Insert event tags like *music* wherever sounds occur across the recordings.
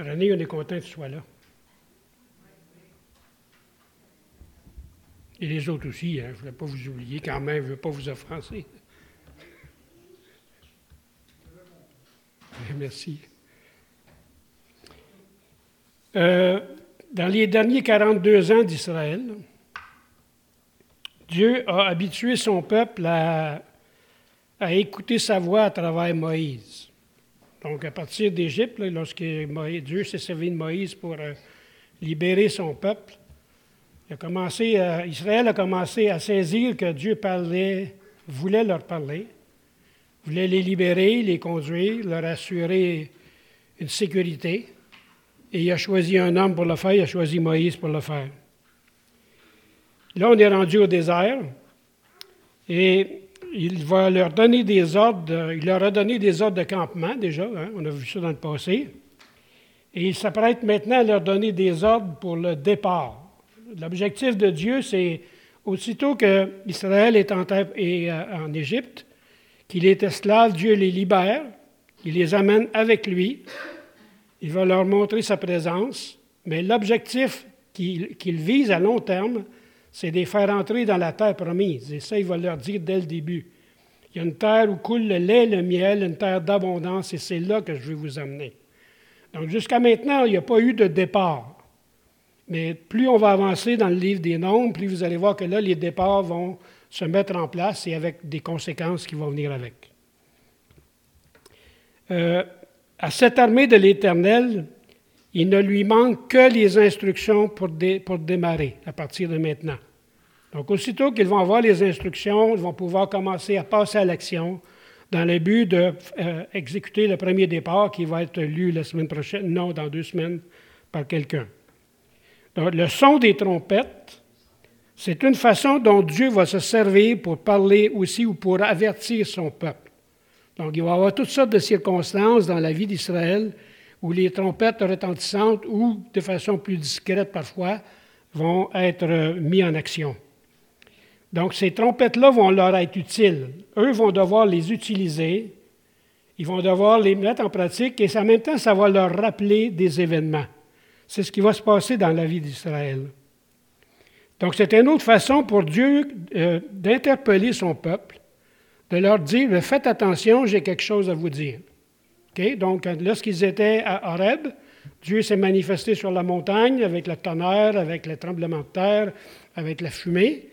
René, on est content que tu sois là. Et les autres aussi, hein, je ne voulais pas vous oublier quand même, je ne veux pas vous offenser. *laughs* Merci. Euh, dans les derniers 42 ans d'Israël, Dieu a habitué son peuple à, écouter sa voix à travers Moïse. Donc, à partir d'Égypte, lorsque Dieu s'est servi de Moïse pour euh, libérer son peuple, a commencé Israël a commencé à saisir que Dieu parlait, voulait leur parler, voulait les libérer, les conduire, leur assurer une sécurité. Et il a choisi un homme pour le faire, il a choisi Moïse pour le faire. Là, on est rendu au désert et il va leur donner des ordres, il leur a donné des ordres de campement déjà, hein, on a vu ça dans le passé. Et il s'apprête maintenant à leur donner des ordres pour le départ. L'objectif de Dieu, c'est aussitôt qu'Israël est en, euh, en Égypte, qu'il est esclave, Dieu les libère, il les amène avec lui, il va leur montrer sa présence, mais l'objectif qu'il vise à long terme, c'est de les faire entrer dans la terre promise. Et ça, il va leur dire dès le début. Il y a une terre où coule le lait, le miel, une terre d'abondance, et c'est là que je vais vous amener. Donc jusqu'à maintenant, il n'y a pas eu de départ. Mais plus on va avancer dans le livre des nombres, plus vous allez voir que là, les départs vont se mettre en place et avec des conséquences qui vont venir avec. Euh, à cette armée de l'Éternel, il ne lui manque que les instructions pour, pour démarrer à partir de maintenant. Donc, aussitôt qu'ils vont avoir les instructions, ils vont pouvoir commencer à passer à l'action dans le but d'exécuter euh, le premier départ qui va être lu la semaine prochaine, non, dans deux semaines, par quelqu'un. Donc, le son des trompettes, c'est une façon dont Dieu va se servir pour parler aussi ou pour avertir son peuple. Donc, il va y avoir toutes sortes de circonstances dans la vie d'Israël où les trompettes retentissantes ou de façon plus discrète parfois vont être mis en action. Donc, ces trompettes-là vont leur être utiles. Eux vont devoir les utiliser, ils vont devoir les mettre en pratique et en même temps, ça va leur rappeler des événements. C'est ce qui va se passer dans la vie d'Israël. Donc, c'est une autre façon pour Dieu euh, d'interpeller son peuple, de leur dire Faites attention, j'ai quelque chose à vous dire. Donc, lorsqu'ils étaient à Horeb, Dieu s'est manifesté sur la montagne avec le tonnerre, avec le tremblement de terre, avec la fumée.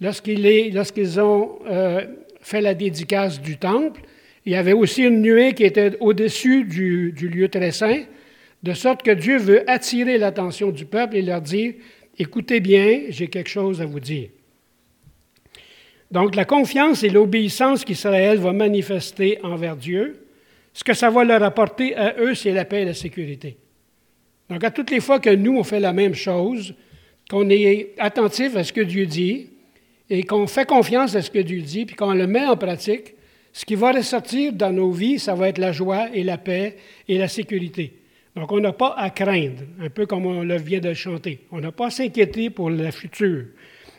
Lorsqu'ils ont euh, fait la dédicace du temple, il y avait aussi une nuée qui était au-dessus du, du lieu très saint, de sorte que Dieu veut attirer l'attention du peuple et leur dire, écoutez bien, j'ai quelque chose à vous dire. Donc la confiance et l'obéissance qu'Israël va manifester envers Dieu, ce que ça va leur apporter à eux, c'est la paix et la sécurité. Donc à toutes les fois que nous, on fait la même chose, qu'on est attentif à ce que Dieu dit et qu'on fait confiance à ce que Dieu dit, puis qu'on le met en pratique, ce qui va ressortir dans nos vies, ça va être la joie et la paix et la sécurité. Donc, on n'a pas à craindre, un peu comme on le vient de chanter. On n'a pas à s'inquiéter pour le futur.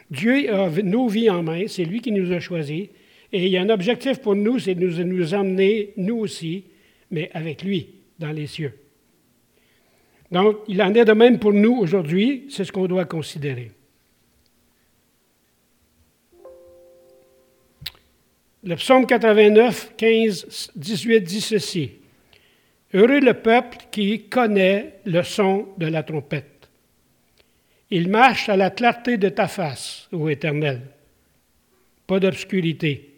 Dieu a nos vies en main, c'est lui qui nous a choisis. Et il y a un objectif pour nous, c'est de nous, emmener, nous aussi, mais avec lui, dans les cieux. Donc, il en est de même pour nous aujourd'hui, c'est ce qu'on doit considérer. Le psaume 89, 15, 18 dit ceci. Heureux le peuple qui connaît le son de la trompette. Il marche à la clarté de ta face, ô Éternel. Pas d'obscurité.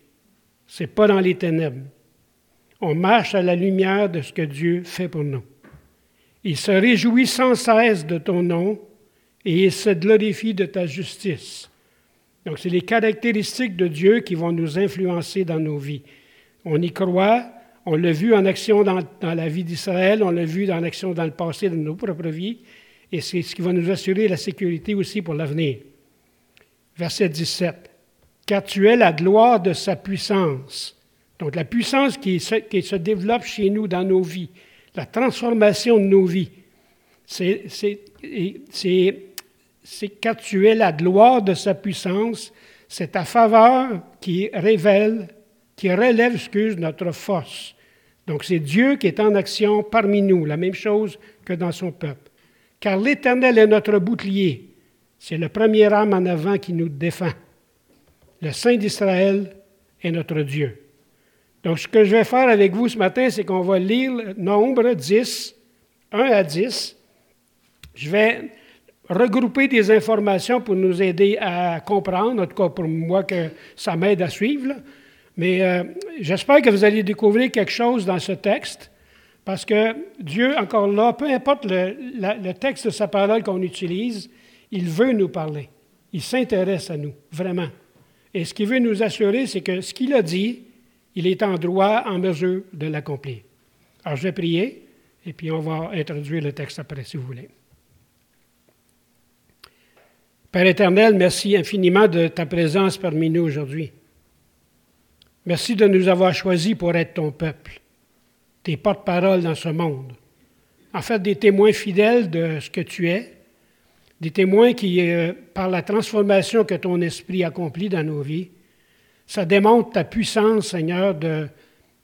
C'est pas dans les ténèbres. On marche à la lumière de ce que Dieu fait pour nous. Il se réjouit sans cesse de ton nom et il se glorifie de ta justice. Donc, c'est les caractéristiques de Dieu qui vont nous influencer dans nos vies. On y croit, on l'a vu en action dans, la vie d'Israël, on l'a vu en action dans le passé de nos propres vies, et c'est ce qui va nous assurer la sécurité aussi pour l'avenir. Verset 17. Car tu es la gloire de sa puissance. Donc la puissance qui se, développe chez nous dans nos vies, la transformation de nos vies, c'est car tu es la gloire de sa puissance, c'est ta faveur qui révèle, qui relève, excuse, notre force Donc c'est Dieu qui est en action parmi nous, la même chose que dans son peuple. Car l'Éternel est notre bouclier. C'est le premier âme en avant qui nous défend. Le Saint d'Israël est notre Dieu. Donc ce que je vais faire avec vous ce matin, c'est qu'on va lire le nombre 10, 1 à 10. Je vais regrouper des informations pour nous aider à comprendre, en tout cas pour moi que ça m'aide à suivre. Mais euh, j'espère que vous allez découvrir quelque chose dans ce texte, parce que Dieu, encore là, peu importe le, texte de sa parole qu'on utilise, il veut nous parler. Il s'intéresse à nous, vraiment. Et ce qu'il veut nous assurer, c'est que ce qu'il a dit, il est en droit, en mesure de l'accomplir. Alors, je vais prier, et puis on va introduire le texte après, si vous voulez. Père éternel, merci infiniment de ta présence parmi nous aujourd'hui. Merci de nous avoir choisis pour être ton peuple, tes porte-paroles dans ce monde. En fait, des témoins fidèles de ce que tu es, des témoins qui, euh, par la transformation que ton esprit accomplit dans nos vies, ça démontre ta puissance, Seigneur, de,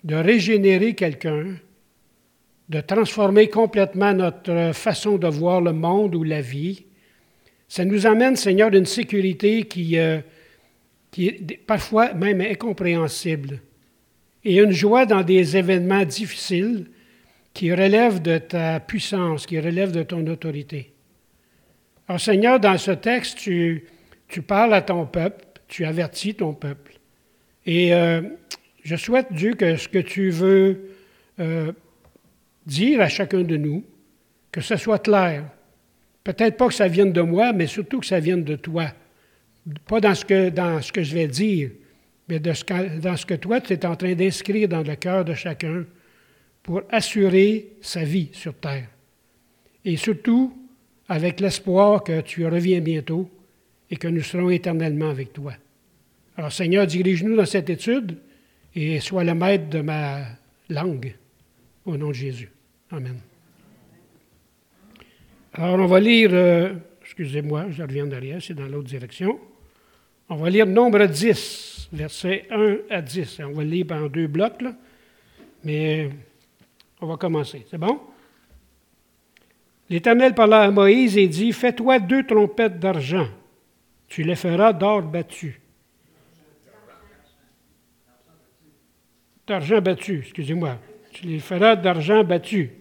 régénérer quelqu'un, de transformer complètement notre façon de voir le monde ou la vie, ça nous amène, Seigneur, d'une sécurité qui, euh, qui est parfois même incompréhensible et une joie dans des événements difficiles qui relèvent de ta puissance, qui relèvent de ton autorité. Alors Seigneur, dans ce texte, tu, parles à ton peuple, tu avertis ton peuple. Et euh, je souhaite, Dieu, que ce que tu veux euh, dire à chacun de nous, que ce soit clair, Peut-être pas que ça vienne de moi, mais surtout que ça vienne de toi. Pas dans ce que, je vais dire, mais dans ce que toi, tu es en train d'inscrire dans le cœur de chacun pour assurer sa vie sur terre. Et surtout, avec l'espoir que tu reviens bientôt et que nous serons éternellement avec toi. Alors Seigneur, dirige-nous dans cette étude et sois le maître de ma langue. Au nom de Jésus. Amen. Alors, on va lire, euh, excusez-moi, je reviens derrière, c'est dans l'autre direction. On va lire nombre 10, versets 1 à 10. On va le lire en deux blocs, là, mais on va commencer. C'est bon? L'Éternel parla à Moïse et dit Fais-toi deux trompettes d'argent, tu les feras d'or battu. D'argent battu, excusez-moi. Tu les feras d'argent battu.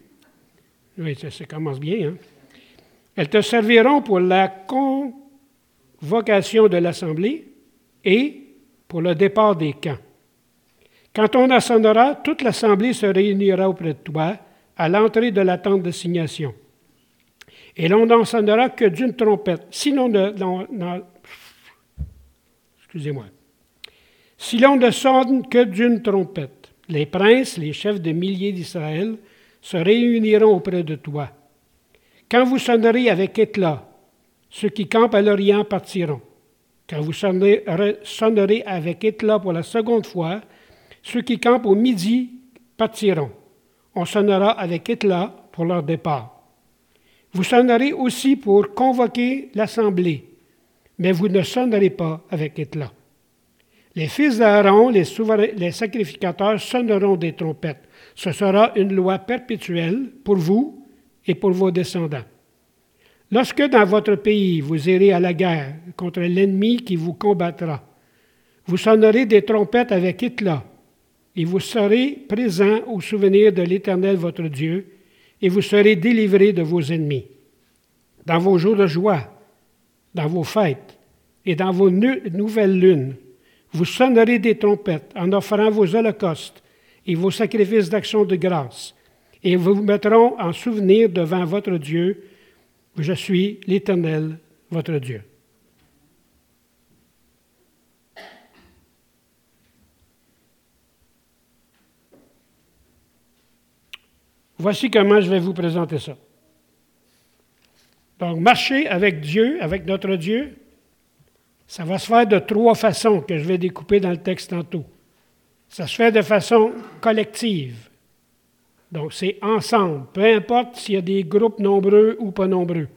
Oui, ça, commence bien, hein? Elles te serviront pour la convocation de l'Assemblée et pour le départ des camps. Quand on assonnera, toute l'Assemblée se réunira auprès de toi à l'entrée de la tente de signation. Et l'on n'en sonnera que d'une trompette. Si l'on ne, excusez-moi. Si l'on ne sonne que d'une trompette, les princes, les chefs de milliers d'Israël se réuniront auprès de toi quand vous sonnerez avec éclat, ceux qui campent à l'Orient partiront. Quand vous sonnerez avec éclat pour la seconde fois, ceux qui campent au midi partiront. On sonnera avec éclat pour leur départ. Vous sonnerez aussi pour convoquer l'assemblée, mais vous ne sonnerez pas avec éclat. Les fils d'Aaron, les, sacrificateurs, sonneront des trompettes. Ce sera une loi perpétuelle pour vous et pour vos descendants. Lorsque dans votre pays vous irez à la guerre contre l'ennemi qui vous combattra, vous sonnerez des trompettes avec éclat, et vous serez présents au souvenir de l'Éternel votre Dieu, et vous serez délivrés de vos ennemis. Dans vos jours de joie, dans vos fêtes et dans vos nouvelles lunes, vous sonnerez des trompettes en offrant vos holocaustes et vos sacrifices d'action de grâce, et vous vous mettront en souvenir devant votre Dieu, je suis l'Éternel, votre Dieu. Voici comment je vais vous présenter ça. Donc, marcher avec Dieu, avec notre Dieu, ça va se faire de trois façons que je vais découper dans le texte tantôt. Ça se fait de façon collective. Donc, c'est ensemble, peu importe s'il y a des groupes nombreux ou pas nombreux.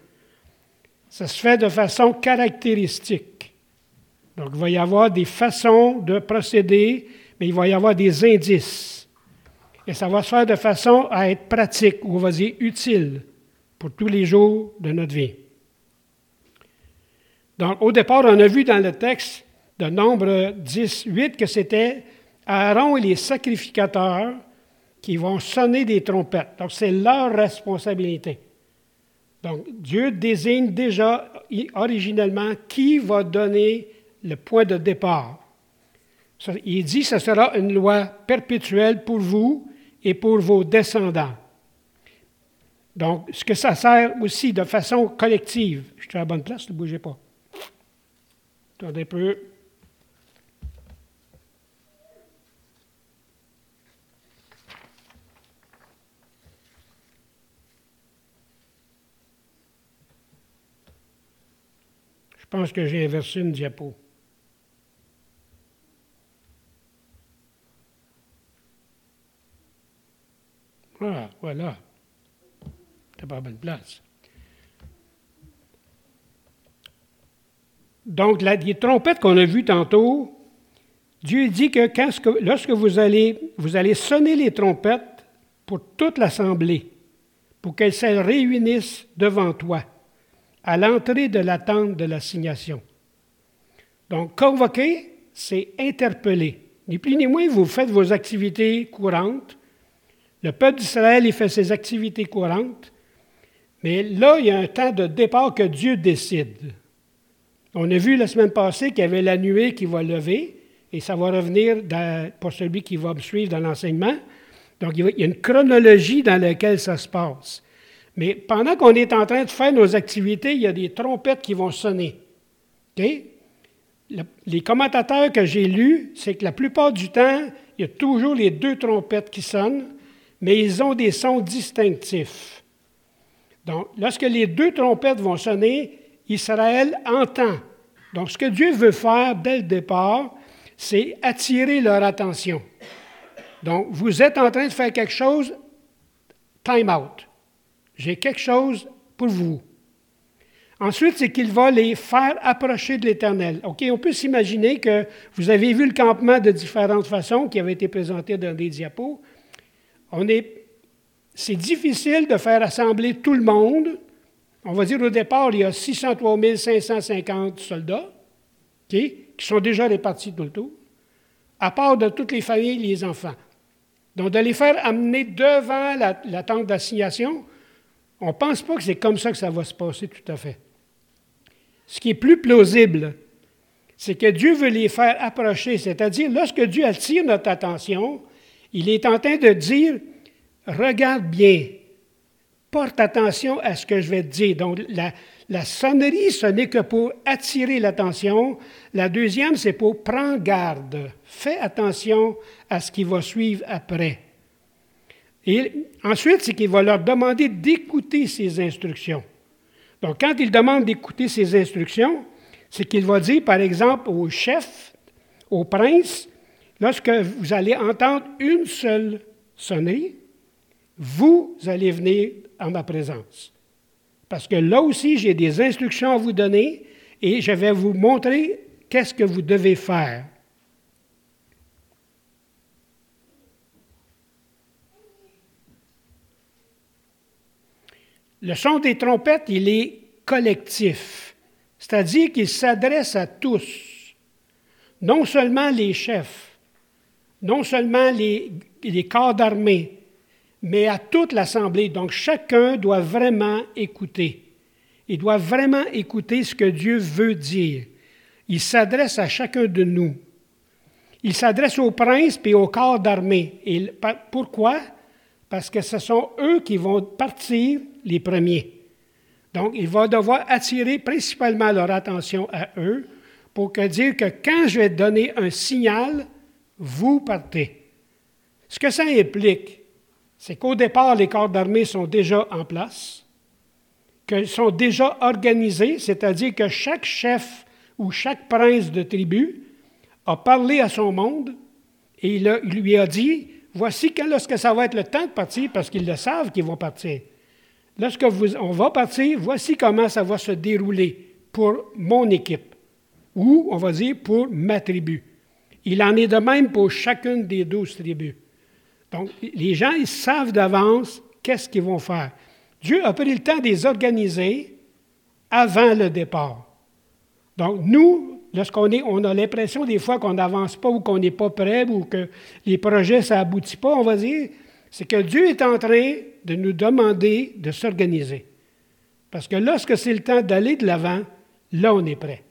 Ça se fait de façon caractéristique. Donc, il va y avoir des façons de procéder, mais il va y avoir des indices. Et ça va se faire de façon à être pratique, ou on va dire utile, pour tous les jours de notre vie. Donc, au départ, on a vu dans le texte de Nombre 10, 8 que c'était Aaron et les sacrificateurs qui vont sonner des trompettes. Donc, c'est leur responsabilité. Donc, Dieu désigne déjà originellement qui va donner le point de départ. Il dit ce sera une loi perpétuelle pour vous et pour vos descendants. Donc, ce que ça sert aussi de façon collective. Je suis à la bonne place, ne bougez pas. Attendez un peu. Je pense que j'ai inversé une diapo. Voilà. C'est pas bonne place. Donc, les trompettes qu'on a vues tantôt, Dieu dit que lorsque vous allez, vous allez sonner les trompettes pour toute l'assemblée, pour qu'elles se réunissent devant toi à l'entrée de l'attente de l'assignation. Donc, convoquer, c'est interpeller. Ni plus ni moins, vous faites vos activités courantes. Le peuple d'Israël, il fait ses activités courantes. Mais là, il y a un temps de départ que Dieu décide. On a vu la semaine passée qu'il y avait la nuée qui va lever, et ça va revenir pour celui qui va me suivre dans l'enseignement. Donc, il y a une chronologie dans laquelle ça se passe. Mais pendant qu'on est en train de faire nos activités, il y a des trompettes qui vont sonner. les commentateurs que j'ai lus, c'est que la plupart du temps, il y a toujours les deux trompettes qui sonnent, mais ils ont des sons distinctifs. Donc, lorsque les deux trompettes vont sonner, Israël entend. Donc, ce que Dieu veut faire dès le départ, c'est attirer leur attention. Donc, vous êtes en train de faire quelque chose, time out. J'ai quelque chose pour vous. Ensuite, c'est qu'il va les faire approcher de l'Éternel. OK, on peut s'imaginer que vous avez vu le campement de différentes façons qui avait été présenté dans des diapos. On est, c'est difficile de faire assembler tout le monde. On va dire au départ, il y a 603 550 soldats qui sont déjà répartis tout le tour, à part de toutes les familles et les enfants. Donc, de les faire amener devant la, la tente d'assignation, on ne pense pas que c'est comme ça que ça va se passer tout à fait. Ce qui est plus plausible, c'est que Dieu veut les faire approcher, c'est-à-dire lorsque Dieu attire notre attention, il est en train de dire, regarde bien, porte attention à ce que je vais te dire. Donc la, sonnerie, ce n'est que pour attirer l'attention. La deuxième, c'est pour prendre garde. Fais attention à ce qui va suivre après. Et ensuite, c'est qu'il va leur demander d'écouter ses instructions. Donc, quand il demande d'écouter ses instructions, c'est qu'il va dire, par exemple, au chef, au prince, lorsque vous allez entendre une seule sonnerie, vous allez venir en ma présence. Parce que là aussi, j'ai des instructions à vous donner et je vais vous montrer qu'est-ce que vous devez faire. Le son des trompettes, il est collectif, c'est-à-dire qu'il s'adresse à tous, non seulement les chefs, non seulement les, corps d'armée, mais à toute l'Assemblée. Donc chacun doit vraiment écouter. Il doit vraiment écouter ce que Dieu veut dire. Il s'adresse à chacun de nous. Il s'adresse aux princes et aux corps d'armée. pourquoi? Parce que ce sont eux qui vont partir les premiers. Donc, il va devoir attirer principalement leur attention à eux pour que dire que quand je vais donner un signal, vous partez. Ce que ça implique, c'est qu'au départ, les corps d'armée sont déjà en place, qu'ils sont déjà organisés, c'est-à-dire que chaque chef ou chaque prince de tribu a parlé à son monde et il, lui a dit, voici quand, lorsque ça va être le temps de partir, parce qu'ils le savent qu'ils vont partir. Lorsque on va partir, voici comment ça va se dérouler pour mon équipe, ou on va dire pour ma tribu. Il en est de même pour chacune des douze tribus. Donc, les gens, ils savent d'avance qu'est-ce qu'ils vont faire. Dieu a pris le temps de les organiser avant le départ. Donc, nous, lorsqu'on est, on a l'impression des fois qu'on n'avance pas ou qu'on n'est pas prêt ou que les projets, ça n'aboutit pas, on va dire, c'est que Dieu est en train de nous demander de s'organiser. Parce que lorsque c'est le temps d'aller de l'avant, là, on est prêt.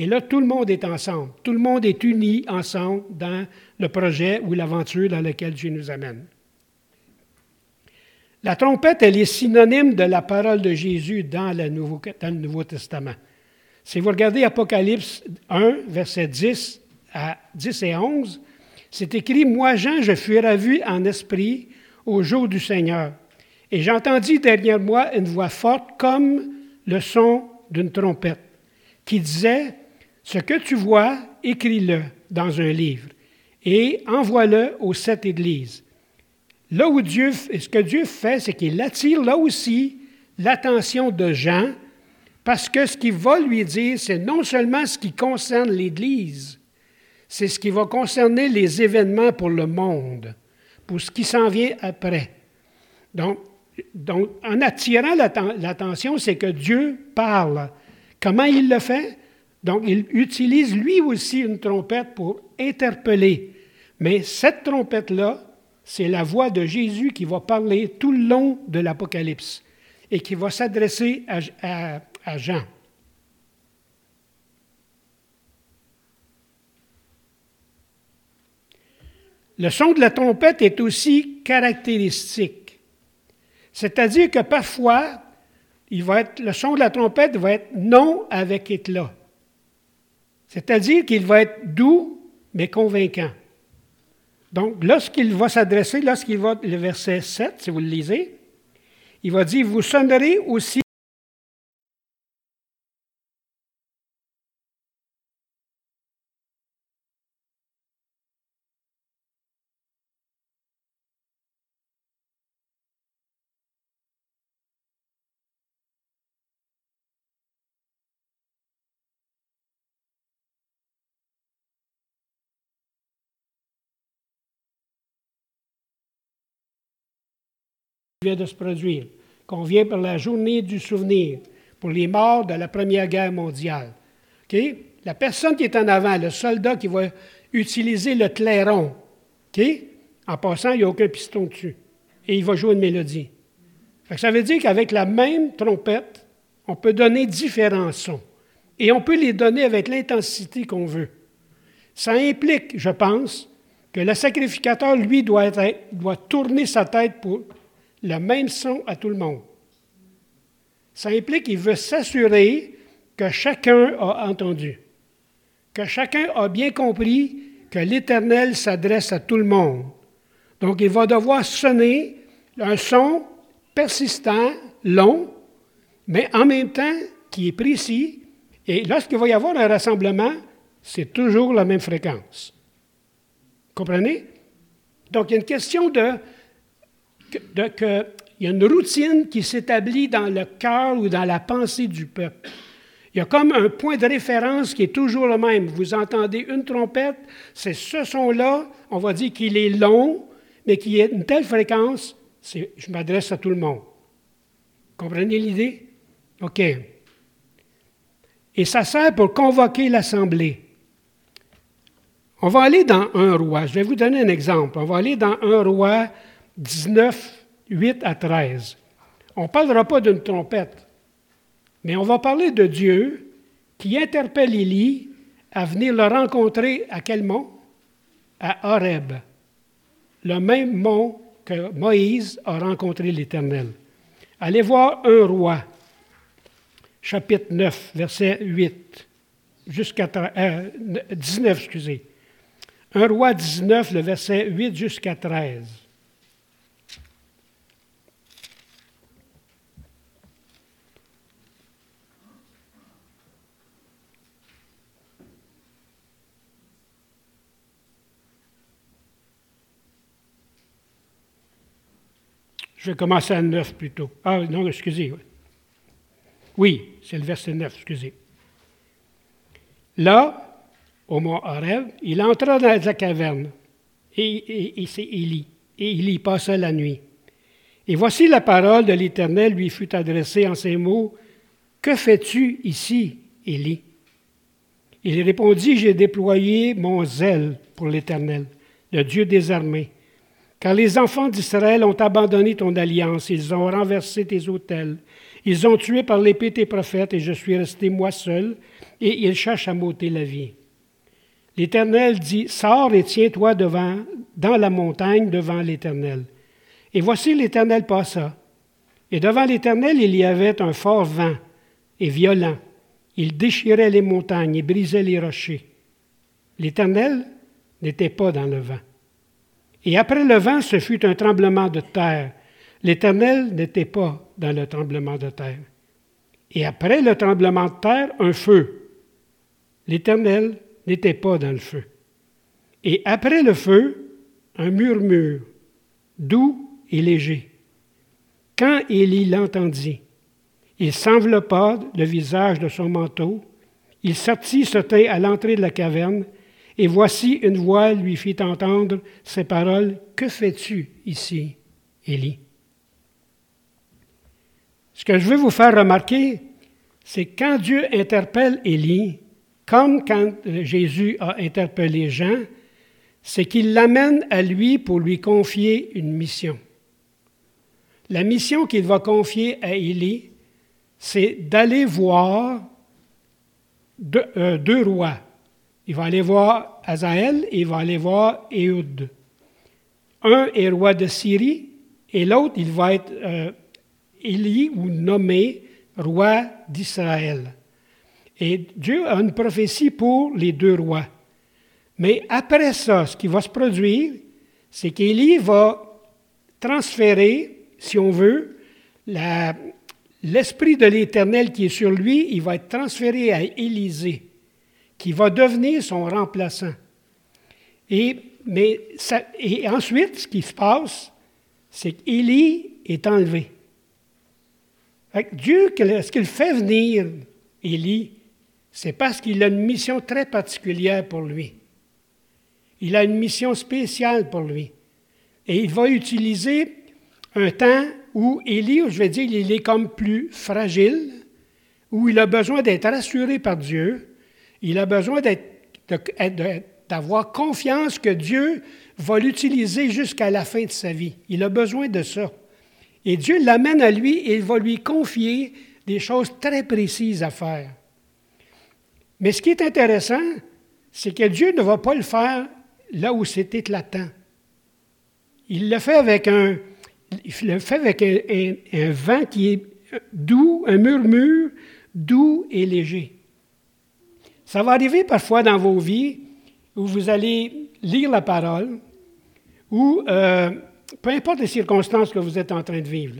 Et là, tout le monde est ensemble. Tout le monde est uni ensemble dans le projet ou l'aventure dans laquelle Dieu nous amène. La trompette, elle est synonyme de la parole de Jésus dans le Nouveau, Testament. Si vous regardez Apocalypse 1, versets 10 à 10 et 11, c'est écrit Moi, Jean, je fus ravi en esprit au jour du Seigneur. Et j'entendis derrière moi une voix forte comme le son d'une trompette, qui disait Ce que tu vois, écris-le dans un livre et envoie-le aux sept églises. Là où Dieu, ce que Dieu fait, c'est qu'il attire là aussi l'attention de Jean parce que ce qu'il va lui dire, c'est non seulement ce qui concerne l'Église, c'est ce qui va concerner les événements pour le monde, pour ce qui s'en vient après. Donc, donc en attirant l'attention, c'est que Dieu parle. Comment il le fait? Donc, il utilise lui aussi une trompette pour interpeller. Mais cette trompette-là, c'est la voix de Jésus qui va parler tout le long de l'Apocalypse et qui va s'adresser à, Jean. Le son de la trompette est aussi caractéristique. C'est-à-dire que parfois, le son de la trompette va être non avec éclat. C'est-à-dire qu'il va être doux, mais convaincant. Donc, lorsqu'il va s'adresser, lorsqu'il va, le verset 7, si vous le lisez, il va dire, vous sonnerez aussi vient de se produire, qu'on vient pour la journée du souvenir, pour les morts de la Première Guerre mondiale. La personne qui est en avant, le soldat qui va utiliser le clairon, en passant, il n'y a aucun piston dessus, et il va jouer une mélodie. ça veut dire qu'avec la même trompette, on peut donner différents sons, et on peut les donner avec l'intensité qu'on veut. Ça implique, je pense, que le sacrificateur, lui, doit, doit tourner sa tête pour le même son à tout le monde. Ça implique qu'il veut s'assurer que chacun a entendu, que chacun a bien compris que l'Éternel s'adresse à tout le monde. Donc il va devoir sonner un son persistant, long, mais en même temps qui est précis. Et lorsqu'il va y avoir un rassemblement, c'est toujours la même fréquence. Comprenez? Donc il y a une question de qu'il y a une routine qui s'établit dans le cœur ou dans la pensée du peuple. Il y a comme un point de référence qui est toujours le même. Vous entendez une trompette, c'est ce son-là, on va dire qu'il est long, mais qui est une telle fréquence, je m'adresse à tout le monde. Comprenez l'idée? OK. Et ça sert pour convoquer l'Assemblée. On va aller dans un roi. Je vais vous donner un exemple. On va aller dans un roi 19, 8 à 13. On ne parlera pas d'une trompette, mais on va parler de Dieu qui interpelle Élie à venir le rencontrer à quel mont? À Horeb, le même mont que Moïse a rencontré l'Éternel. Allez voir un roi, chapitre 9, verset 8, jusqu'à 19, euh, excusez. Un roi 19, le verset 8 jusqu'à 13. Je vais commencer à 9 plutôt. Ah non, excusez. Oui, c'est le verset 9, excusez. Là, au mont Horeb, il entra dans la caverne et, c'est Élie. et il y passa la nuit. Et voici la parole de l'Éternel lui fut adressée en ces mots, Que fais-tu ici, Élie? Il répondit, J'ai déployé mon zèle pour l'Éternel, le Dieu des armées. Car les enfants d'Israël ont abandonné ton alliance, ils ont renversé tes autels, ils ont tué par l'épée tes prophètes, et je suis resté moi seul, et ils cherchent à m'ôter la vie. L'Éternel dit, Sors et tiens-toi devant, dans la montagne devant l'Éternel. Et voici l'Éternel passa. Et devant l'Éternel, il y avait un fort vent, et violent. Il déchirait les montagnes et brisait les rochers. L'Éternel n'était pas dans le vent. Et après le vent, ce fut un tremblement de terre. L'Éternel n'était pas dans le tremblement de terre. Et après le tremblement de terre, un feu. L'Éternel n'était pas dans le feu. Et après le feu, un murmure, doux et léger. Quand Élie l'entendit, il s'enveloppa le visage de son manteau, il sortit, tint à l'entrée de la caverne, et voici une voix lui fit entendre ces paroles. Que fais-tu ici, Élie? Ce que je veux vous faire remarquer, c'est quand Dieu interpelle Élie, comme quand Jésus a interpellé Jean, c'est qu'il l'amène à lui pour lui confier une mission. La mission qu'il va confier à Élie, c'est d'aller voir deux, euh, deux rois, il va aller voir Azaël et il va aller voir Éhoud. Un est roi de Syrie et l'autre, il va être euh, ou nommé roi d'Israël. Et Dieu a une prophétie pour les deux rois. Mais après ça, ce qui va se produire, c'est qu'Élie va transférer, si on veut, l'esprit de l'Éternel qui est sur lui, il va être transféré à Élisée qui va devenir son remplaçant. Et, ensuite, ce qui se passe, c'est qu'Élie est enlevé. Dieu, ce qu'il fait venir Élie, c'est parce qu'il a une mission très particulière pour lui. Il a une mission spéciale pour lui. Et il va utiliser un temps où Élie, je vais dire, il est comme plus fragile, où il a besoin d'être rassuré par Dieu, il a besoin d'avoir confiance que Dieu va l'utiliser jusqu'à la fin de sa vie. Il a besoin de ça. Et Dieu l'amène à lui et il va lui confier des choses très précises à faire. Mais ce qui est intéressant, c'est que Dieu ne va pas le faire là où c'est éclatant. Il le fait avec un, il le fait avec un vent qui est doux, un murmure doux et léger. Ça va arriver parfois dans vos vies où vous allez lire la parole ou euh, peu importe les circonstances que vous êtes en train de vivre.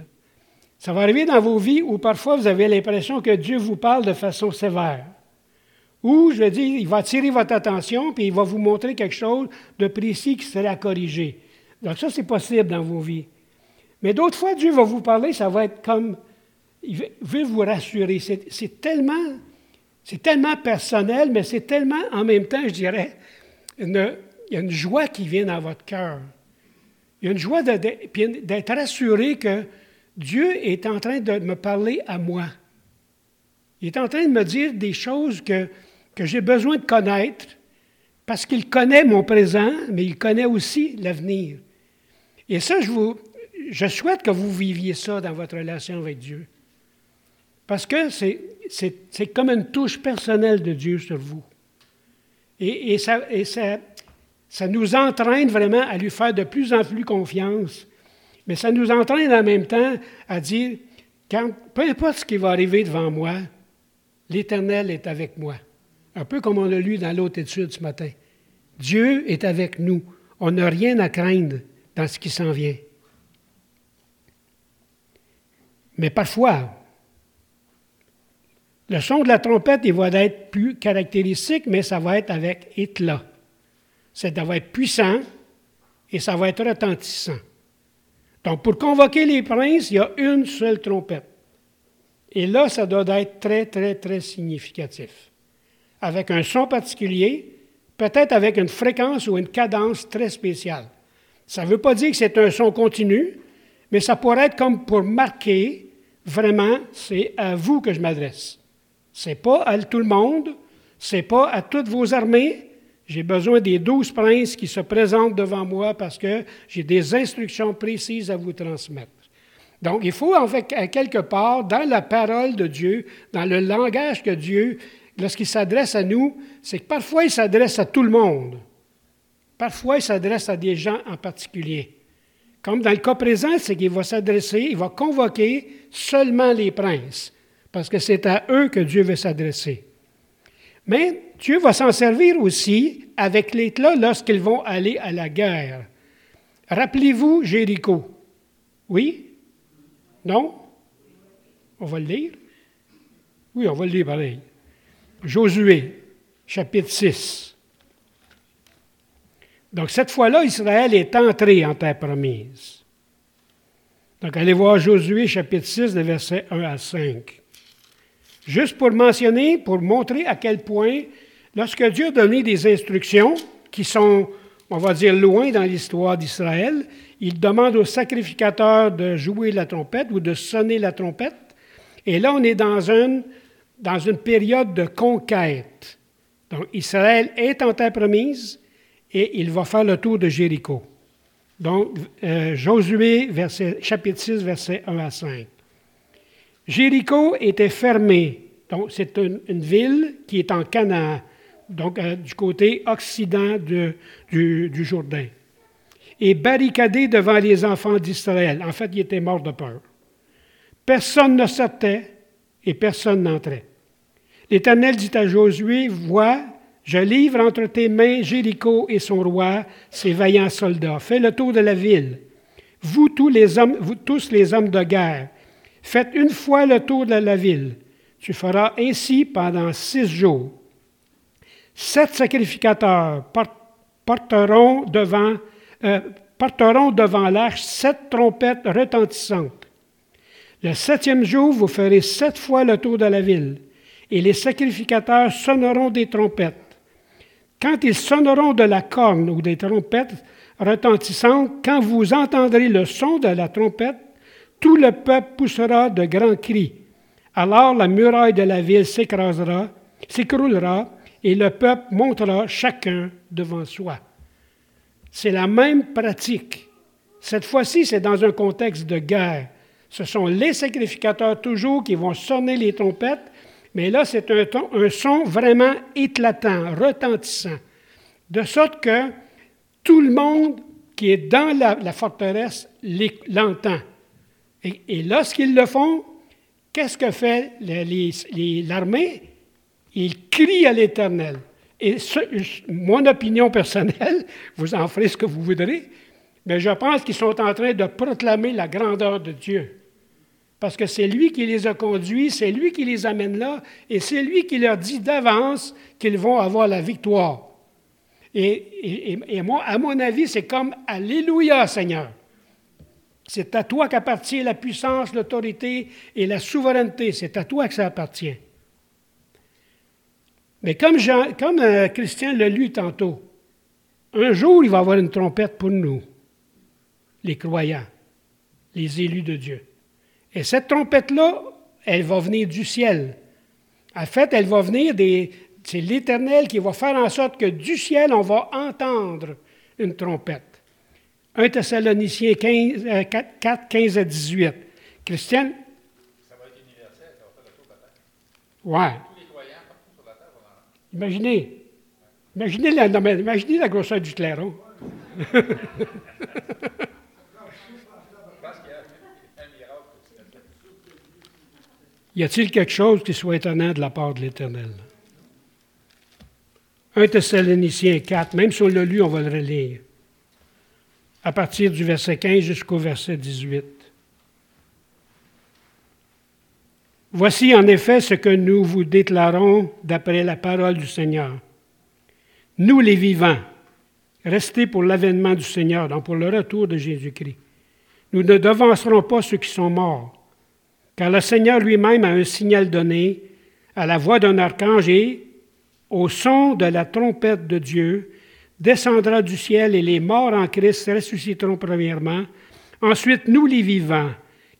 Ça va arriver dans vos vies où parfois vous avez l'impression que Dieu vous parle de façon sévère. Ou, je veux dire, il va attirer votre attention puis il va vous montrer quelque chose de précis qui serait à corriger. Donc ça, c'est possible dans vos vies. Mais d'autres fois, Dieu va vous parler, ça va être comme, il veut vous rassurer. C'est tellement c'est tellement personnel, mais c'est tellement en même temps, je dirais, il y a une joie qui vient dans votre cœur. Il y a une joie d'être rassuré que Dieu est en train de me parler à moi. Il est en train de me dire des choses que, que j'ai besoin de connaître parce qu'il connaît mon présent, mais il connaît aussi l'avenir. Et ça, vous, je souhaite que vous viviez ça dans votre relation avec Dieu. Parce que c'est comme une touche personnelle de Dieu sur vous. Et, ça, ça, nous entraîne vraiment à lui faire de plus en plus confiance. Mais ça nous entraîne en même temps à dire, quand, peu importe ce qui va arriver devant moi, l'Éternel est avec moi. Un peu comme on l'a lu dans l'autre étude ce matin. Dieu est avec nous. On n'a rien à craindre dans ce qui s'en vient. Mais parfois, le son de la trompette, il va être plus caractéristique, mais ça va être avec éclat. Ça va être puissant et ça va être retentissant. Donc, pour convoquer les princes, il y a une seule trompette. Et là, ça doit être très, très, très significatif. Avec un son particulier, peut-être avec une fréquence ou une cadence très spéciale. Ça ne veut pas dire que c'est un son continu, mais ça pourrait être comme pour marquer vraiment, c'est à vous que je m'adresse. Ce n'est pas à tout le monde, ce n'est pas à toutes vos armées. J'ai besoin des douze princes qui se présentent devant moi parce que j'ai des instructions précises à vous transmettre. Donc, il faut, en fait, quelque part, dans la parole de Dieu, dans le langage que Dieu, lorsqu'il s'adresse à nous, c'est que parfois il s'adresse à tout le monde. Parfois, il s'adresse à des gens en particulier. Comme dans le cas présent, c'est qu'il va s'adresser, il va convoquer seulement les princes, parce que c'est à eux que Dieu veut s'adresser. Mais Dieu va s'en servir aussi avec l'éclat lorsqu'ils vont aller à la guerre. Rappelez-vous Jéricho. Oui? Non? On va le lire? Oui, on va le lire pareil. Josué, chapitre 6. Donc, cette fois-là, Israël est entré en terre promise. Donc, allez voir Josué, chapitre 6, de versets 1 à 5. Juste pour mentionner, pour montrer à quel point, lorsque Dieu a donné des instructions qui sont, on va dire, loin dans l'histoire d'Israël, il demande aux sacrificateurs de jouer la trompette ou de sonner la trompette. Et là, on est dans une, période de conquête. Donc, Israël est en terre promise et il va faire le tour de Jéricho. Donc, euh, Josué, chapitre 6, versets 1 à 5. Jéricho était fermé. Donc, c'est une, ville qui est en Canaan, donc euh, du côté occident du, Jourdain, et barricadé devant les enfants d'Israël. En fait, il était mort de peur. Personne ne sortait et personne n'entrait. L'Éternel dit à Josué, vois, je livre entre tes mains Jéricho et son roi, ses vaillants soldats. Fais le tour de la ville. Vous tous les hommes, vous tous les hommes de guerre, faites une fois le tour de la ville. Tu feras ainsi pendant six jours. Sept sacrificateurs porteront devant, euh, porteront devant l'arche sept trompettes retentissantes. Le septième jour, vous ferez sept fois le tour de la ville, et les sacrificateurs sonneront des trompettes. Quand ils sonneront de la corne ou des trompettes retentissantes, quand vous entendrez le son de la trompette, tout le peuple poussera de grands cris. Alors la muraille de la ville s'écrasera, s'écroulera, et le peuple montera chacun devant soi. C'est la même pratique. Cette fois-ci, c'est dans un contexte de guerre. Ce sont les sacrificateurs toujours qui vont sonner les trompettes mais là, c'est un, son vraiment éclatant, retentissant, de sorte que tout le monde qui est dans la, forteresse l'entend. Et, lorsqu'ils le font, qu'est-ce que fait l'armée? Ils crient à l'Éternel. Et mon opinion personnelle, *laughs* vous en ferez ce que vous voudrez, mais je pense qu'ils sont en train de proclamer la grandeur de Dieu. Parce que c'est lui qui les a conduits, c'est lui qui les amène là, et c'est lui qui leur dit d'avance qu'ils vont avoir la victoire. Et, moi, à mon avis, c'est comme Alléluia, Seigneur. C'est à toi qu'appartient la puissance, l'autorité et la souveraineté. C'est à toi que ça appartient. Mais comme, Jean, comme euh, Christian l'a lu tantôt, un jour, il va avoir une trompette pour nous, les croyants, les élus de Dieu. Et cette trompette-là, elle va venir du ciel. En fait, elle va venir des... C'est l'Éternel qui va faire en sorte que du ciel, on va entendre une trompette. 1 Thessaloniciens 15, 4, 15 à 18. Christiane? Ça va être universel, ça va faire le tour de la terre. Ouais. Tous les croyants partout sur la terre vont entendre. Imaginez. Imaginez la, imaginez la grosseur du clairon. Y a-t-il quelque chose qui soit étonnant de la part de l'Éternel? 1 Thessaloniciens 4, même si on l'a lu, on va le relire. À partir du verset 15 jusqu'au verset 18. Voici en effet ce que nous vous déclarons d'après la parole du Seigneur. Nous les vivants, restés pour l'avènement du Seigneur, donc pour le retour de Jésus-Christ. Nous ne devancerons pas ceux qui sont morts car le Seigneur lui-même a un signal donné à la voix d'un archange et au son de la trompette de Dieu. Descendra du ciel et les morts en Christ ressusciteront premièrement. Ensuite, nous les vivants,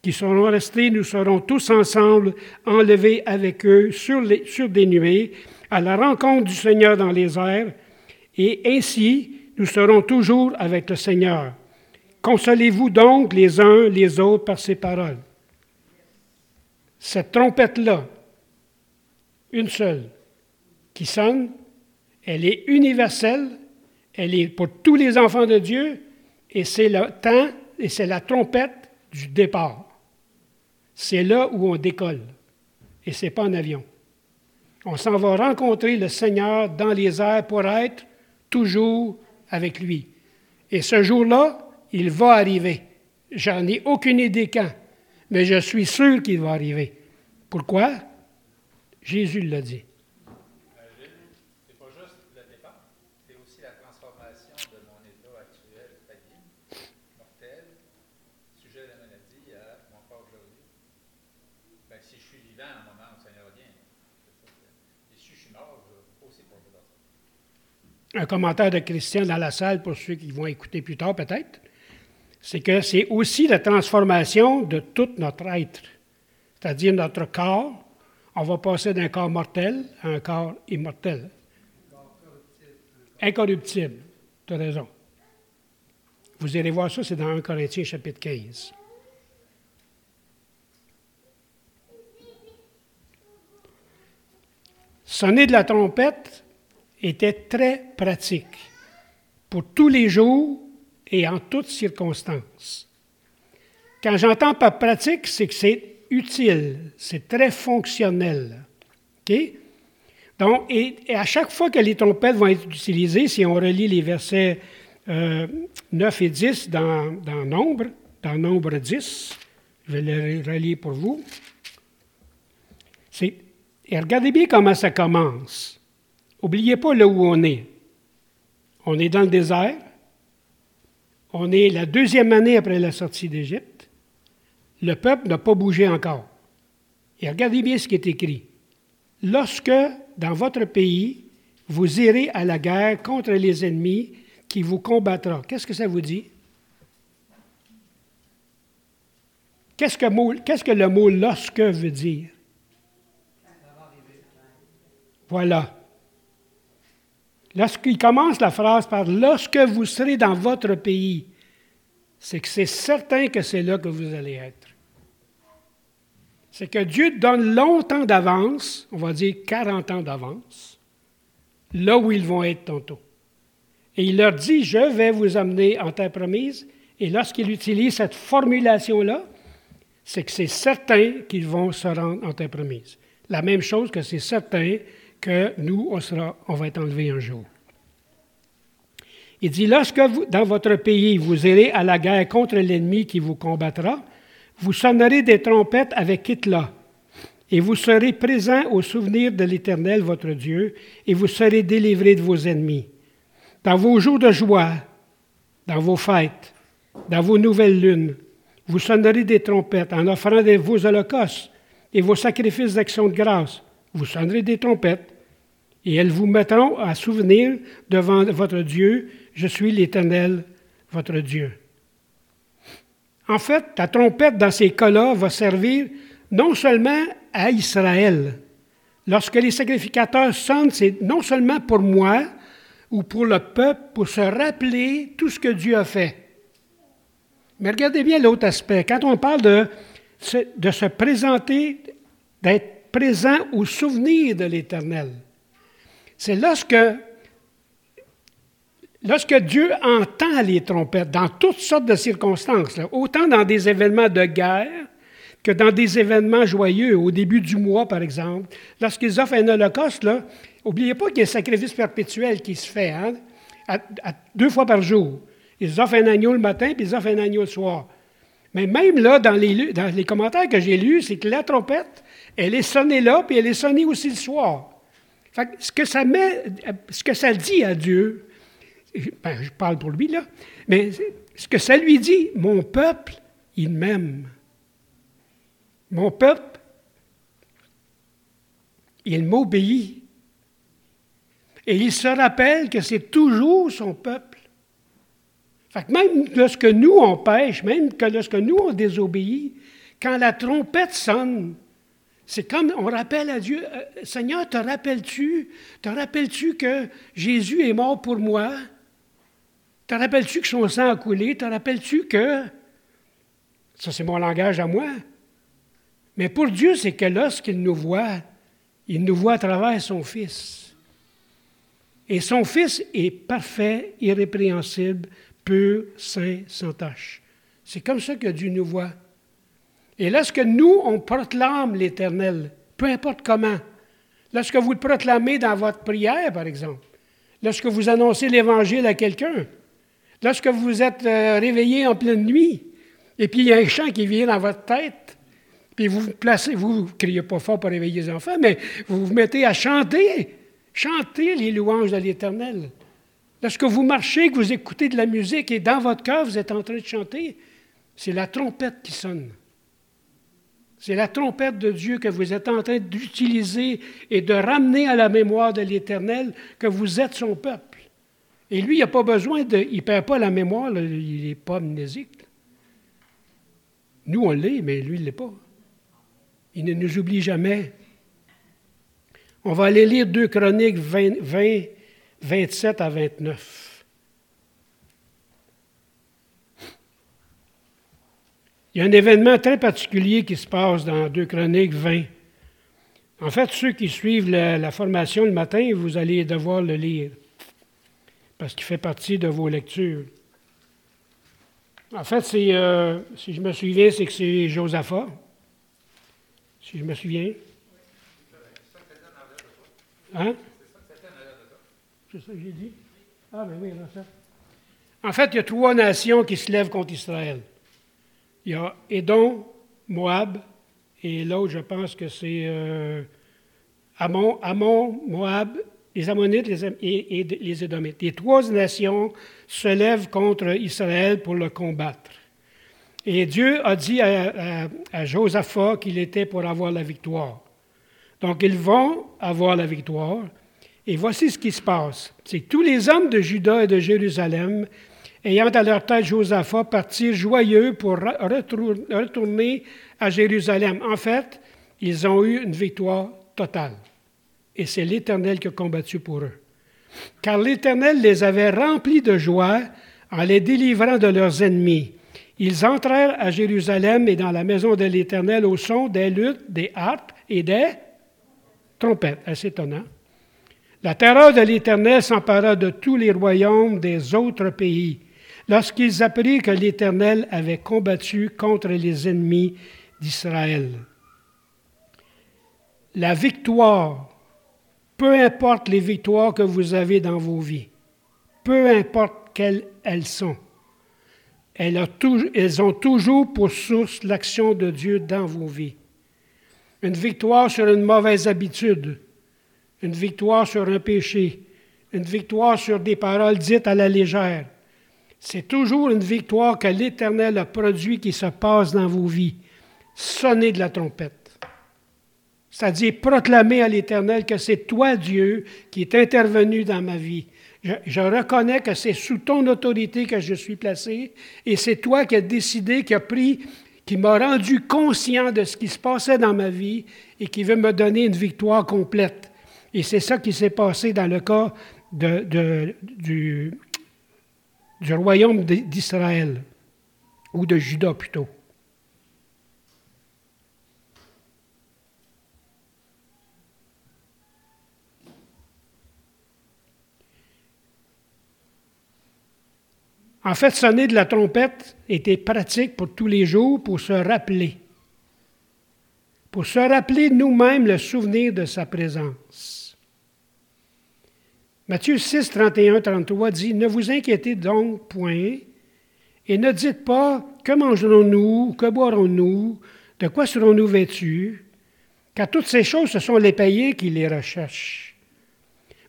qui seront restés, nous serons tous ensemble enlevés avec eux sur, sur des nuées à la rencontre du Seigneur dans les airs, et ainsi nous serons toujours avec le Seigneur. Consolez-vous donc les uns les autres par ces paroles. Cette trompette-là, une seule, qui sonne, elle est universelle, elle est pour tous les enfants de Dieu, et c'est le temps, et c'est la trompette du départ. C'est là où on décolle, et ce n'est pas en avion. On s'en va rencontrer le Seigneur dans les airs pour être toujours avec lui. Et ce jour-là, il va arriver. J'en ai aucune idée quand, mais je suis sûr qu'il va arriver. Pourquoi? Jésus l'a dit. C'est pas juste le départ, c'est aussi la transformation de mon état actuel, faillible, mortel, sujet de la maladie à mon corps aujourd'hui. Ben, si je suis vivant à un moment où le Seigneur vient, et si je suis mort, je vais aussi pour vous dans ça. Un commentaire de Christian dans la salle pour ceux qui vont écouter plus tard peut-être, c'est que c'est aussi la transformation de tout notre être, c'est-à-dire notre corps. On va passer d'un corps mortel à un corps immortel. Incorruptible. Tu as raison. Vous irez voir ça, c'est dans 1 Corinthiens chapitre 15. Sonner de la trompette était très pratique pour tous les jours et en toutes circonstances. Quand j'entends par pratique, c'est que c'est utile, c'est très fonctionnel. Donc, et, à chaque fois que les trompettes vont être utilisées, si on relit les versets euh, 9 et 10 dans, dans Nombre, dans Nombre 10, je vais les relire pour vous. Et regardez bien comment ça commence. N'oubliez pas là où on est. On est dans le désert. On est la deuxième année après la sortie d'Égypte. Le peuple n'a pas bougé encore. Et regardez bien ce qui est écrit. Lorsque, dans votre pays, vous irez à la guerre contre les ennemis qui vous combattra. Qu'est-ce que ça vous dit? Qu'est-ce que, qu'est-ce que le mot lorsque veut dire? Voilà. Lorsqu'il commence la phrase par lorsque vous serez dans votre pays, c'est que c'est certain que c'est là que vous allez être. C'est que Dieu donne longtemps d'avance, on va dire 40 ans d'avance, là où ils vont être tantôt. Et il leur dit, je vais vous amener en terre promise. Et lorsqu'il utilise cette formulation-là, c'est que c'est certain qu'ils vont se rendre en terre promise. La même chose que c'est certain que nous, on, sera, on va être enlevés un jour. Il dit, lorsque dans votre pays, vous irez à la guerre contre l'ennemi qui vous combattra, vous sonnerez des trompettes avec Hitla, et vous serez présents au souvenir de l'Éternel, votre Dieu, et vous serez délivrés de vos ennemis. Dans vos jours de joie, dans vos fêtes, dans vos nouvelles lunes, vous sonnerez des trompettes en offrant des, vos holocaustes et vos sacrifices d'action de grâce. Vous sonnerez des trompettes et elles vous mettront à souvenir devant votre Dieu, je suis l'Éternel, votre Dieu. En fait, la trompette dans ces cas-là va servir non seulement à Israël. Lorsque les sacrificateurs sonnent, c'est non seulement pour moi ou pour le peuple, pour se rappeler tout ce que Dieu a fait. Mais regardez bien l'autre aspect. Quand on parle de de se présenter, d'être présent au souvenir de l'Éternel, c'est lorsque, lorsque Dieu entend les trompettes dans toutes sortes de circonstances, autant dans des événements de guerre que dans des événements joyeux, au début du mois, par exemple. Lorsqu'ils offrent un holocauste, là, n'oubliez pas qu'il y a un sacrifice perpétuel qui se fait, hein, à deux fois par jour. Ils offrent un agneau le matin, puis ils offrent un agneau le soir. Mais même là, dans les, dans les commentaires que j'ai lus, c'est que la trompette, elle est sonnée là, puis elle est sonnée aussi le soir. Fait que ce, que ça met, ce que ça dit à Dieu, ben, je parle pour lui là, mais ce que ça lui dit, mon peuple, il m'aime. Mon peuple, il m'obéit. Et il se rappelle que c'est toujours son peuple. Fait que même lorsque nous on pêche, même que lorsque nous on désobéit, quand la trompette sonne, c'est comme on rappelle à Dieu, euh, Seigneur, te rappelles-tu, te rappelles-tu que Jésus est mort pour moi? Te rappelles-tu que son sang a coulé? Te rappelles-tu que... Ça, c'est mon langage à moi. Mais pour Dieu, c'est que lorsqu'il nous voit, il nous voit à travers son Fils. Et son Fils est parfait, irrépréhensible, pur, saint, sans tache. C'est comme ça que Dieu nous voit. Et lorsque nous, on proclame l'Éternel, peu importe comment, lorsque vous le proclamez dans votre prière, par exemple, lorsque vous annoncez l'Évangile à quelqu'un, lorsque vous êtes euh, réveillé en pleine nuit, et puis il y a un chant qui vient dans votre tête, puis vous vous placez, vous ne criez pas fort pour réveiller les enfants, mais vous vous mettez à chanter, chanter les louanges de l'Éternel. Lorsque vous marchez, que vous écoutez de la musique et dans votre cœur, vous êtes en train de chanter, c'est la trompette qui sonne. C'est la trompette de Dieu que vous êtes en train d'utiliser et de ramener à la mémoire de l'Éternel que vous êtes son peuple. Et lui, il n'a pas besoin de. Il ne perd pas la mémoire, il n'est pas amnésique. Nous, on l'est, mais lui, il ne l'est pas. Il ne nous oublie jamais. On va aller lire 2 Chroniques 20, 20 27 à 29. Il y a un événement très particulier qui se passe dans 2 Chroniques 20. En fait, ceux qui suivent la, formation le matin, vous allez devoir le lire, parce qu'il fait partie de vos lectures. En fait, euh, si je me souviens, c'est que c'est Josaphat, si je me souviens. Hein? C'est ça que j'ai dit? Ah, ben oui, ça. En fait, il y a trois nations qui se lèvent contre Israël. Il y a Édom, Moab, et l'autre, je pense que c'est euh, Amon, Moab, les Ammonites et, les Édomites. Les trois nations se lèvent contre Israël pour le combattre. Et Dieu a dit à, à Josaphat qu'il était pour avoir la victoire. Donc, ils vont avoir la victoire. Et voici ce qui se passe. C'est tous les hommes de Juda et de Jérusalem ayant à leur tête Josaphat, partir joyeux pour retourner à Jérusalem. En fait, ils ont eu une victoire totale. Et c'est l'Éternel qui a combattu pour eux. Car l'Éternel les avait remplis de joie en les délivrant de leurs ennemis. Ils entrèrent à Jérusalem et dans la maison de l'Éternel au son des luttes, des harpes et des trompettes. Assez étonnant. La terreur de l'Éternel s'empara de tous les royaumes des autres pays lorsqu'ils apprirent que l'Éternel avait combattu contre les ennemis d'Israël. La victoire, peu importe les victoires que vous avez dans vos vies, peu importe quelles elles sont, elles ont toujours pour source l'action de Dieu dans vos vies. Une victoire sur une mauvaise habitude, une victoire sur un péché, une victoire sur des paroles dites à la légère, c'est toujours une victoire que l'Éternel a produit qui se passe dans vos vies. Sonnez de la trompette. C'est-à-dire proclamer à l'Éternel que c'est toi, Dieu, qui est intervenu dans ma vie. Je, reconnais que c'est sous ton autorité que je suis placé et c'est toi qui as décidé, qui as pris, qui m'a rendu conscient de ce qui se passait dans ma vie et qui veut me donner une victoire complète. Et c'est ça qui s'est passé dans le cas du, du royaume d'Israël, ou de Juda plutôt. En fait, sonner de la trompette était pratique pour tous les jours pour se rappeler, pour se rappeler nous-mêmes le souvenir de sa présence. Matthieu 6, 31, 33 dit, Ne vous inquiétez donc point, et ne dites pas, que mangerons-nous, que boirons-nous, de quoi serons-nous vêtus, car toutes ces choses, ce sont les païens qui les recherchent.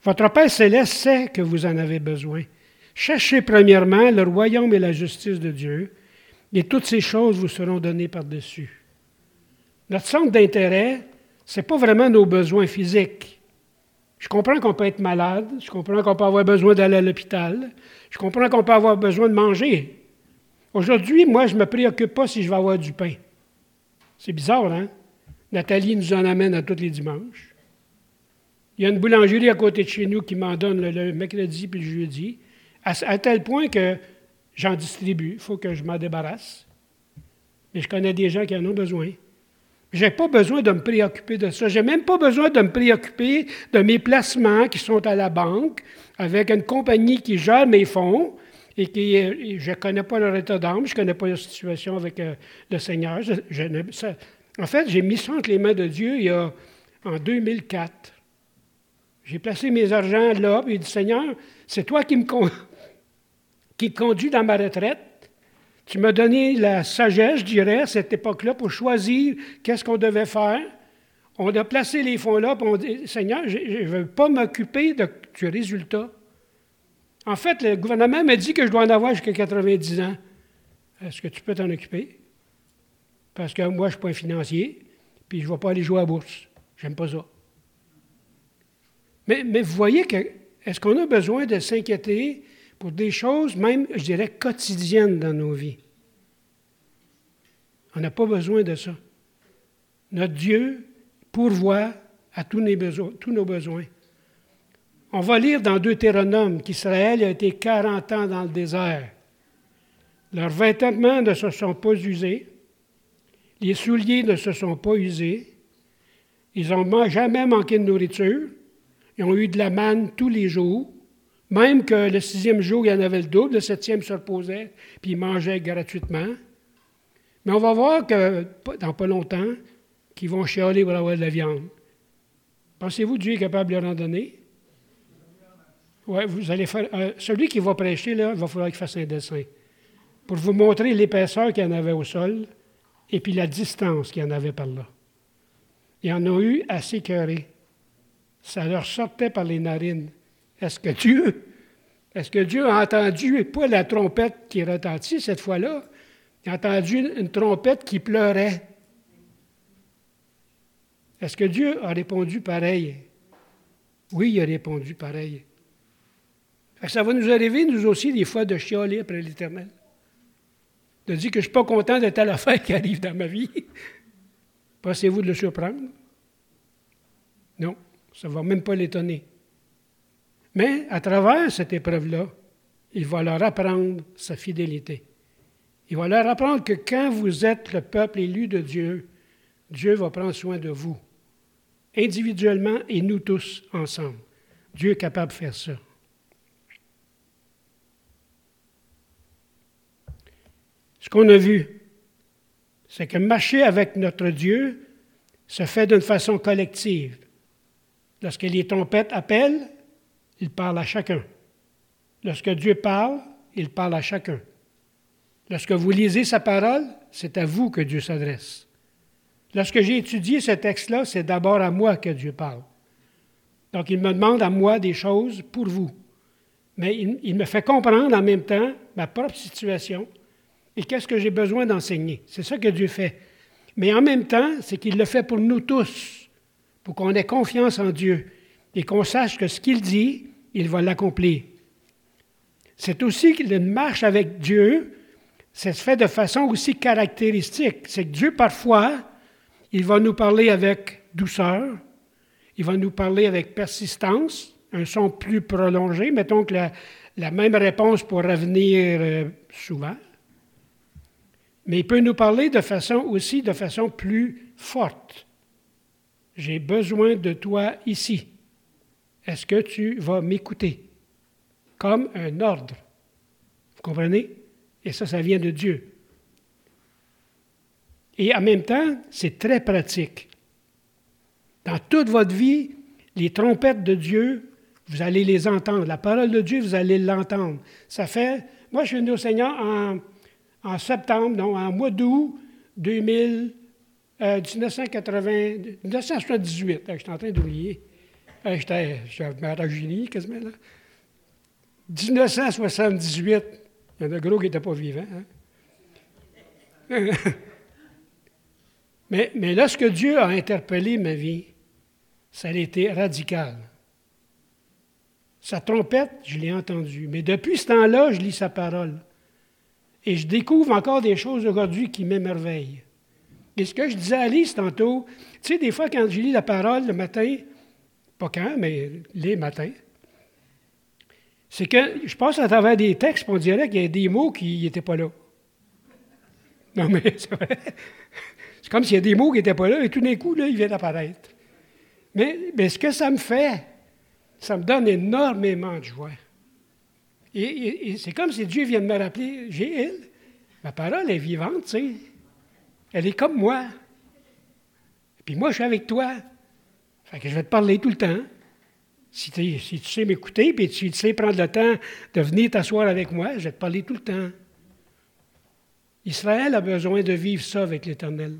Votre Père céleste sait que vous en avez besoin. Cherchez premièrement le royaume et la justice de Dieu, et toutes ces choses vous seront données par-dessus. Notre centre d'intérêt, ce n'est pas vraiment nos besoins physiques Je comprends qu'on peut être malade, je comprends qu'on peut avoir besoin d'aller à l'hôpital, je comprends qu'on peut avoir besoin de manger. Aujourd'hui, moi, je ne me préoccupe pas si je vais avoir du pain. C'est bizarre, hein? Nathalie nous en amène à tous les dimanches. Il y a une boulangerie à côté de chez nous qui m'en donne le, mercredi puis le jeudi, à, tel point que j'en distribue. Il faut que je m'en débarrasse. Mais je connais des gens qui en ont besoin. Je n'ai pas besoin de me préoccuper de ça. Je n'ai même pas besoin de me préoccuper de mes placements qui sont à la banque avec une compagnie qui gère mes fonds et qui, je ne connais pas leur état d'âme, je ne connais pas leur situation avec euh, le Seigneur. en fait, j'ai mis ça entre les mains de Dieu il y a, en 2004. J'ai placé mes argents là, et il dit Seigneur, c'est toi qui me, qui conduis dans ma retraite. Tu m'as donné la sagesse, je dirais, à cette époque-là, pour choisir qu'est-ce qu'on devait faire. On a placé les fonds là, puis on dit Seigneur, je ne veux pas m'occuper du résultat. En fait, le gouvernement m'a dit que je dois en avoir jusqu'à 90 ans. Est-ce que tu peux t'en occuper? Parce que moi, je ne suis pas un financier, puis je ne vais pas aller jouer à bourse. J'aime pas ça. Mais, mais vous voyez que, est-ce qu'on a besoin de s'inquiéter pour des choses, même, je dirais, quotidiennes dans nos vies? On n'a pas besoin de ça. Notre Dieu pourvoit à tous nos besoins. On va lire dans Deutéronome qu'Israël a été 40 ans dans le désert. Leurs vêtements ne se sont pas usés, les souliers ne se sont pas usés, ils n'ont jamais manqué de nourriture, ils ont eu de la manne tous les jours, même que le sixième jour, il y en avait le double, le septième se reposait, puis ils mangeaient gratuitement. Mais on va voir que dans pas longtemps, qu'ils vont chialer pour avoir de la viande. Pensez-vous que Dieu est capable de leur en donner? Oui, vous allez faire. Euh, celui qui va prêcher, là, il va falloir qu'il fasse un dessin pour vous montrer l'épaisseur qu'il y en avait au sol et puis la distance qu'il y en avait par là. Ils en ont eu assez cœuré. Ça leur sortait par les narines. Est-ce que Dieu, est-ce a entendu, pas la trompette qui retentit cette fois-là, il a entendu une trompette qui pleurait. Est-ce que Dieu a répondu pareil? Oui, il a répondu pareil. Ça va nous arriver, nous aussi, des fois, de chialer après l'Éternel. De dire que je ne suis pas content de telle affaire qui arrive dans ma vie. *laughs* Pensez-vous de le surprendre? Non, ça ne va même pas l'étonner. Mais à travers cette épreuve-là, il va leur apprendre sa fidélité. Il va leur apprendre que quand vous êtes le peuple élu de Dieu, Dieu va prendre soin de vous, individuellement et nous tous ensemble. Dieu est capable de faire ça. Ce qu'on a vu, c'est que marcher avec notre Dieu se fait d'une façon collective. Lorsque les trompettes appellent, il parle à chacun. Lorsque Dieu parle, il parle à chacun. Lorsque vous lisez sa parole, c'est à vous que Dieu s'adresse. Lorsque j'ai étudié ce texte-là, c'est d'abord à moi que Dieu parle. Donc il me demande à moi des choses pour vous. Mais il, me fait comprendre en même temps ma propre situation et qu'est-ce que j'ai besoin d'enseigner. C'est ça que Dieu fait. Mais en même temps, c'est qu'il le fait pour nous tous, pour qu'on ait confiance en Dieu et qu'on sache que ce qu'il dit, il va l'accomplir. C'est aussi une marche avec Dieu, ça se fait de façon aussi caractéristique. C'est que Dieu, parfois, il va nous parler avec douceur, il va nous parler avec persistance, un son plus prolongé, mettons que la, même réponse pourra venir euh, souvent. Mais il peut nous parler de façon aussi de façon plus forte. J'ai besoin de toi ici. Est-ce que tu vas m'écouter? Comme un ordre. Vous comprenez? Et ça, ça vient de Dieu. Et en même temps, c'est très pratique. Dans toute votre vie, les trompettes de Dieu, vous allez les entendre. La parole de Dieu, vous allez l'entendre. Ça fait, moi, je suis venu au Seigneur en septembre, non, en mois d'août 2000, 1980, 1978. je suis en train d'oublier. J'étais à génie quasiment là. 1978, il y en a gros qui n'étaient pas vivants. Hein. *laughs* mais, mais lorsque Dieu a interpellé ma vie, ça a été radical. Sa trompette, je l'ai entendue. Mais depuis ce temps-là, je lis sa parole. Et je découvre encore des choses aujourd'hui qui m'émerveillent. Et ce que je disais à Alice tantôt, tu sais, des fois, quand je lis la parole le matin, pas quand, mais les matins, c'est que je passe à travers des textes, on dirait qu'il y a des mots qui n'étaient pas là. Non, mais *laughs* c'est vrai. C'est comme s'il y a des mots qui n'étaient pas là et tout d'un coup, là, ils viennent apparaître. Mais, mais, ce que ça me fait, ça me donne énormément de joie. Et, c'est comme si Dieu vient de me rappeler, j'ai ma parole est vivante, tu sais. Elle est comme moi. Puis moi, je suis avec toi. Je vais te parler tout le temps. Si, si tu sais m'écouter, puis si tu sais prendre le temps de venir t'asseoir avec moi, je vais te parler tout le temps. Israël a besoin de vivre ça avec l'Éternel.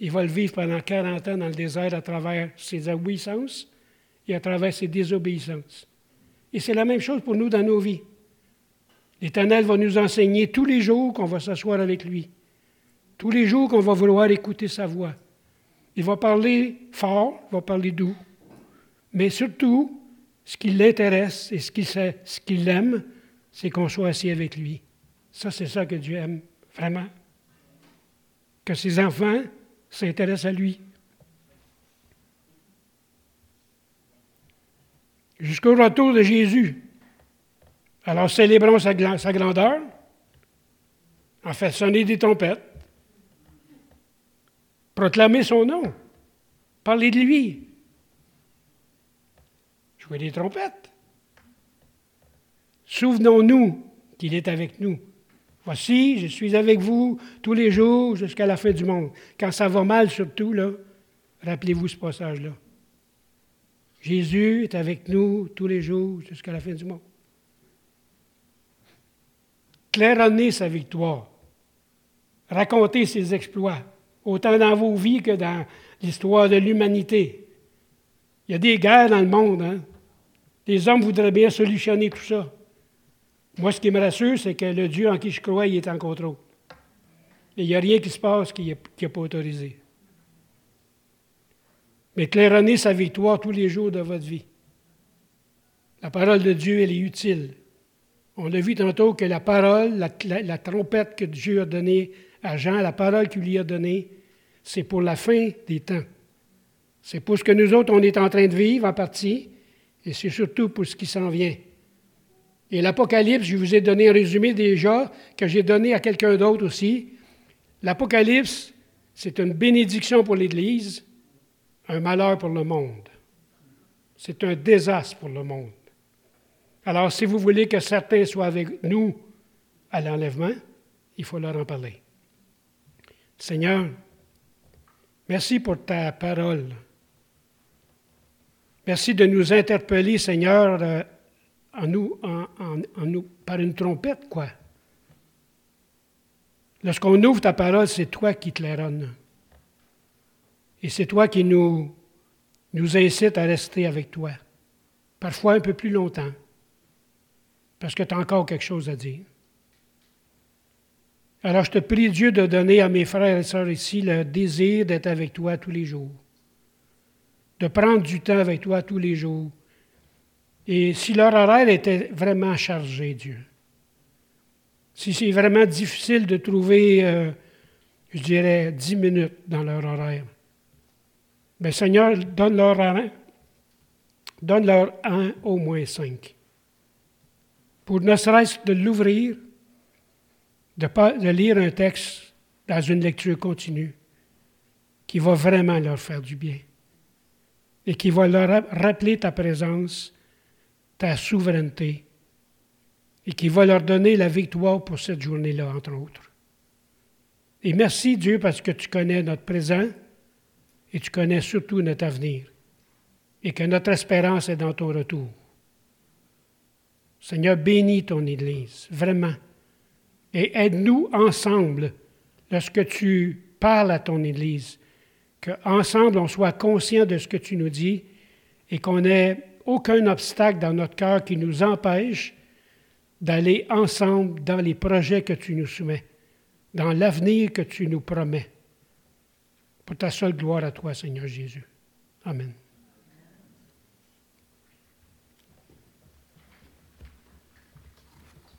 Il va le vivre pendant 40 ans dans le désert à travers ses obéissances et à travers ses désobéissances. Et c'est la même chose pour nous dans nos vies. L'Éternel va nous enseigner tous les jours qu'on va s'asseoir avec lui, tous les jours qu'on va vouloir écouter sa voix. Il va parler fort, il va parler doux, mais surtout, ce qui l'intéresse et ce qu'il aime, c'est qu'on soit assis avec lui. Ça, c'est ça que Dieu aime, vraiment. Que ses enfants s'intéressent à lui. jusqu'au retour de Jésus. Alors célébrons sa, grandeur, en fait sonner des trompettes, proclamer son nom, parler de lui, jouer des trompettes. Souvenons-nous qu'il est avec nous. Voici, je suis avec vous tous les jours jusqu'à la fin du monde. Quand ça va mal, surtout, là, rappelez-vous ce passage-là. Jésus est avec nous tous les jours jusqu'à la fin du monde. Claironnez sa victoire. Racontez ses exploits, autant dans vos vies que dans l'histoire de l'humanité. Il y a des guerres dans le monde. Hein? Les hommes voudraient bien solutionner tout ça. Moi, ce qui me rassure, c'est que le Dieu en qui je crois, il est en contrôle. Et il n'y a rien qui se passe qui n'est pas autorisé mais claironnez sa victoire tous les jours de votre vie. La parole de Dieu, elle est utile. On a vu tantôt que la parole, la, trompette que Dieu a donnée à Jean, la parole qu'il lui a donnée, c'est pour la fin des temps. C'est pour ce que nous autres, on est en train de vivre en partie, et c'est surtout pour ce qui s'en vient. Et l'Apocalypse, je vous ai donné un résumé déjà, que j'ai donné à quelqu'un d'autre aussi. L'Apocalypse, c'est une bénédiction pour l'Église, un malheur pour le monde. C'est un désastre pour le monde. Alors, si vous voulez que certains soient avec nous à l'enlèvement, il faut leur en parler. Seigneur, merci pour ta parole. Merci de nous interpeller, Seigneur, euh, en nous, par une trompette, quoi. Lorsqu'on ouvre ta parole, c'est toi qui te claironne. Et c'est toi qui nous, nous incites à rester avec toi, parfois un peu plus longtemps, parce que tu as encore quelque chose à dire. Alors je te prie, Dieu, de donner à mes frères et sœurs ici le désir d'être avec toi tous les jours, de prendre du temps avec toi tous les jours. Et si leur horaire était vraiment chargé, Dieu, si c'est vraiment difficile de trouver, euh, je dirais, dix minutes dans leur horaire, mais Seigneur, donne-leur un, donne-leur un au moins cinq. Pour ne serait-ce de l'ouvrir, de, lire un texte dans une lecture continue qui va vraiment leur faire du bien et qui va leur rappeler ta présence, ta souveraineté et qui va leur donner la victoire pour cette journée-là, entre autres. Et merci Dieu parce que tu connais notre présent, et tu connais surtout notre avenir et que notre espérance est dans ton retour. Seigneur, bénis ton Église, vraiment, et aide-nous ensemble lorsque tu parles à ton Église, qu'ensemble on soit conscient de ce que tu nous dis et qu'on n'ait aucun obstacle dans notre cœur qui nous empêche d'aller ensemble dans les projets que tu nous soumets, dans l'avenir que tu nous promets. Pour ta seule gloire à toi, Seigneur Jésus. Amen.